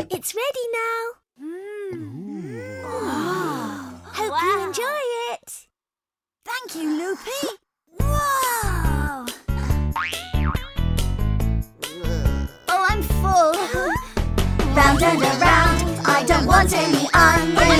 It's ready now. Hope you enjoy it. Thank you, Loopy. Wow! Oh, I'm full. round and around, I don't want any onions.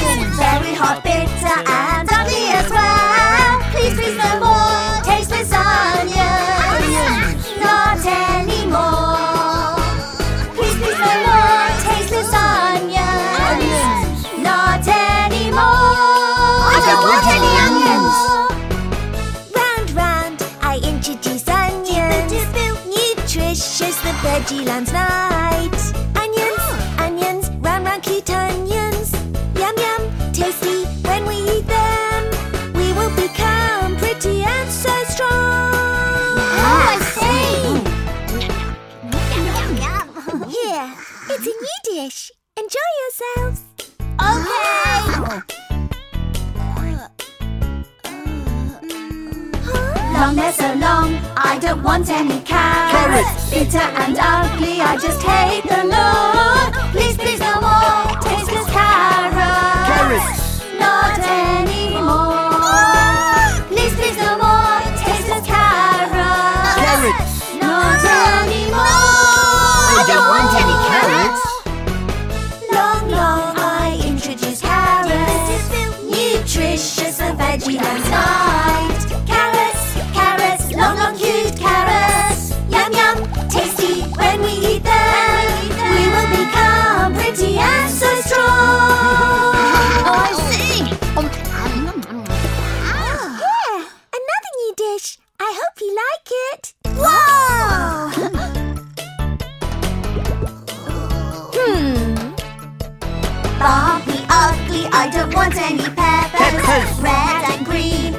Nutritious, veggie land's night. Onions, ah. onions, round, round, cute onions. Yum, yum, tasty when we eat them. We will become pretty and so strong. Ah. Oh, I see. Here, it's a new dish. Enjoy yourselves. Long, they're so long, I don't want any carrots. Carrots. Bitter and ugly, I just hate the look. Please, please, no more tasteless carrots. Carrots. Not anymore. Please, please, no more tasteless carrots. Carrots. Not anymore. I don't want any carrots. Long, long, I introduce carrots. Nutritious, a veggie and tasty when we eat them. We will become pretty and so strong. Oh, I see. Here, another new dish. I hope you like it. Wow! Hmm. Bumpy, ugly, I don't want any peppers. Peppers. Red and green,